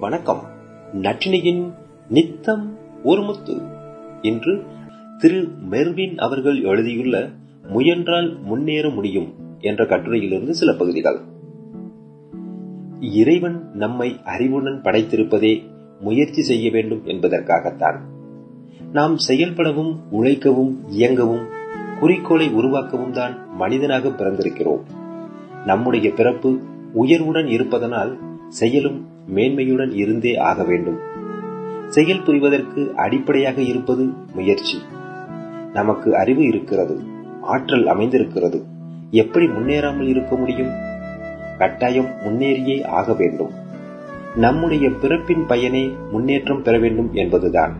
வணக்கம். நற்றினியின் நித்தம் ஒரு முத்து. இன்று திரு மெர்வின் அவர்கள் எழுதியுள்ள முயன்றால் முன்னேற முடியும் என்ற கட்டுரையிலிருந்து சில பகுதிகள். இறைவன் நம்மை அறிவுடன் படைத்திருப்பதே முயற்சி செய்ய வேண்டும் என்பதற்காகத்தான். நாம் செயல்படவும் உழைக்கவும் இயங்கவும் குறிக்கோளை உருவாக்கவும் தான் மனிதனாக பிறந்திருக்கிறோம். நம்முடைய பிறப்பு உயர்வுடன் இருப்பதனால் செயலும் மேன்மையுடன் இருந்தே ஆக வேண்டும். செயல் புரிவதற்கு அடிப்படையாக இருப்பது முயற்சி. நமக்கு அறிவு இருக்கிறது ஆற்றல் அமைந்திருக்கிறது. எப்படி முன்னேறாமல் இருக்க முடியும்? கட்டாயம் முன்னேறியே ஆக வேண்டும். நம்முடைய பிறப்பின் பயனே முன்னேற்றம் பெற வேண்டும் என்பதுதான்.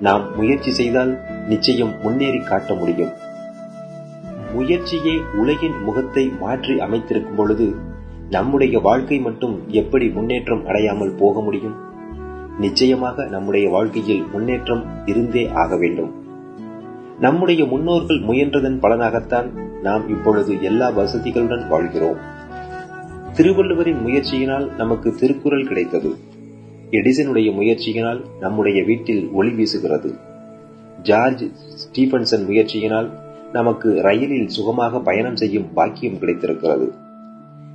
நாம் முயற்சி செய்தால் நிச்சயம் முன்னேறி காட்ட முடியும். முயற்சியே உலகின் முகத்தை மாற்றி அமைத்திருக்கும் பொழுது நம்முடைய வாழ்க்கை மட்டும் எப்படி முன்னேற்றம் அடையாமல் போக முடியும்? நிச்சயமாக நம்முடைய வாழ்க்கையில் முன்னேற்றம் இருந்தே ஆக வேண்டும். நம்முடைய முன்னோர்கள் முயன்றதன் பலனாகத்தான் நாம் இப்பொழுது எல்லா வசதிகளுடன் வாழ்கிறோம். திருவள்ளுவரின் முயற்சியினால் நமக்கு திருக்குறள் கிடைத்தது. எடிசனுடைய முயற்சியினால் நம்முடைய வீட்டில் ஒளி வீசுகிறது. ஜார்ஜ் ஸ்டீபன்சன் முயற்சியினால் நமக்கு ரயிலில் சுகமாக பயணம் செய்யும் பாக்கியம் கிடைத்திருக்கிறது.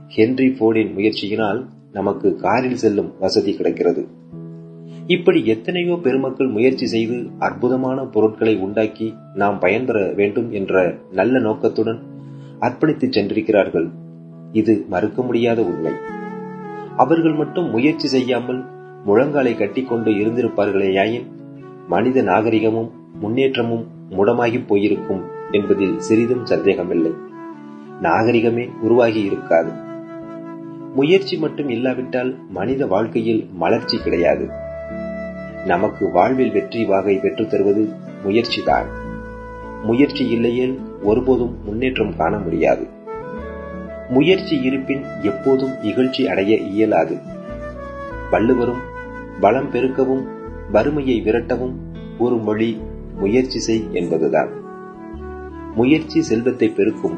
ஹென்றி போர்டின் முயற்சியினால் நமக்கு காரில் செல்லும் வசதி கிடைக்கிறது. இப்படி எத்தனையோ பெருமக்கள் முயற்சி செய்து அற்புதமான பொருட்களை உண்டாக்கி நாம் பயன்பெற வேண்டும் என்ற நல்ல நோக்கத்துடன் அர்ப்பணித்து சென்றிருக்கிறார்கள். இது மறுக்க முடியாத உண்மை. அவர்கள் மட்டும் முயற்சி செய்யாமல் முழங்காலை கட்டிக்கொண்டு இருந்திருப்பார்களேயாயின் மனித நாகரிகமும் முன்னேற்றமும் முடமாகி போயிருக்கும் என்பதில் சிறிதும் சந்தேகமில்லை. நாகரிகமே உருவாகி இருக்காது. முயற்சி மட்டும் இல்லாவிட்டால் மனித வாழ்க்கையில் மலர்ச்சி கிடையாது. நமக்கு வாழ்வில் வெற்றி வாகை பெற்றுத் தருவது முயற்சிதான். முயற்சி இல்லையேல் ஒருபோதும் முன்னேற்றம் காண முடியாது. முயற்சி இருப்பின் எப்போதும் இகழ்ச்சி அடைய இயலாது. வள்ளுவரும் பலம் பெருக்கவும் வறுமையை விரட்டவும் ஒரு மொழி முயற்சி செய் என்பதுதான். முயற்சி செல்வத்தை பெருக்கும்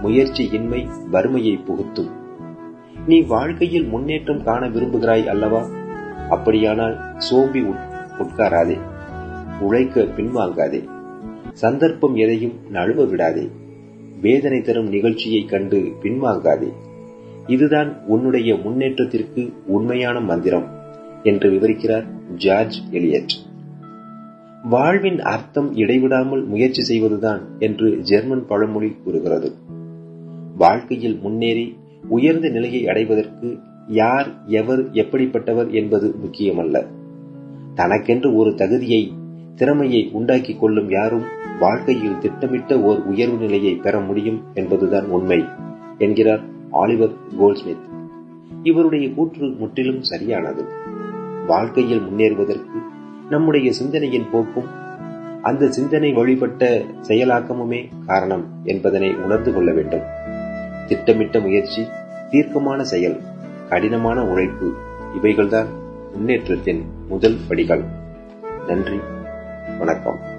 முயற்சி இன்மை வறுமையை புகுத்தும். நீ வாழ்க்கையில் முன்னேற்றம் காண விரும்புகிறாய் அல்லவா? அப்படியானால் சோம்பி உட்காராதே. உழைக்க பின்வாங்காதே. சந்தர்ப்பம் எதையும் நழுவ விடாதே. வேதனை தரும் நிகழ்ச்சியை கண்டு பின்வாங்காதே. இதுதான் உன்னுடைய முன்னேற்றத்திற்கு உண்மையான மந்திரம் என்று விவரிக்கிறார் ஜார்ஜ் எலியட். வாழ்வின் அர்த்தம் இடைவிடாமல் முயற்சி செய்வதுதான் என்று ஜெர்மன் பழமொழி கூறுகிறது. வாழ்க்கையில் முன்னேறி உயர்ந்த நிலையை அடைவதற்கு யார் எவர் எப்படிப்பட்டவர் என்பது முக்கியமல்ல. தனக்கென்று ஒரு தகுதியை திறமையை உண்டாக்கிக் கொள்ளும் யாரும் வாழ்க்கையில் திட்டமிட்ட ஓர் உயர்வு நிலையை பெற முடியும் என்பதுதான் உண்மை என்கிறார் ஆலிவர் கோல்ட்ஸ்மித். இவருடைய கூற்று முற்றிலும் சரியானது. வாழ்க்கையில் முன்னேறுவதற்கு நம்முடைய சிந்தனையின் போக்கும் அந்த சிந்தனை வழிபட்ட செயலாக்கமுமே காரணம் என்பதனை உணர்ந்து கொள்ள வேண்டும். திட்டமிட்ட முயற்சி தீர்க்கமான செயல் கடினமான உழைப்பு இவைகள்தான் முன்னேற்றத்தின் முதல் படிகள். நன்றி வணக்கம்.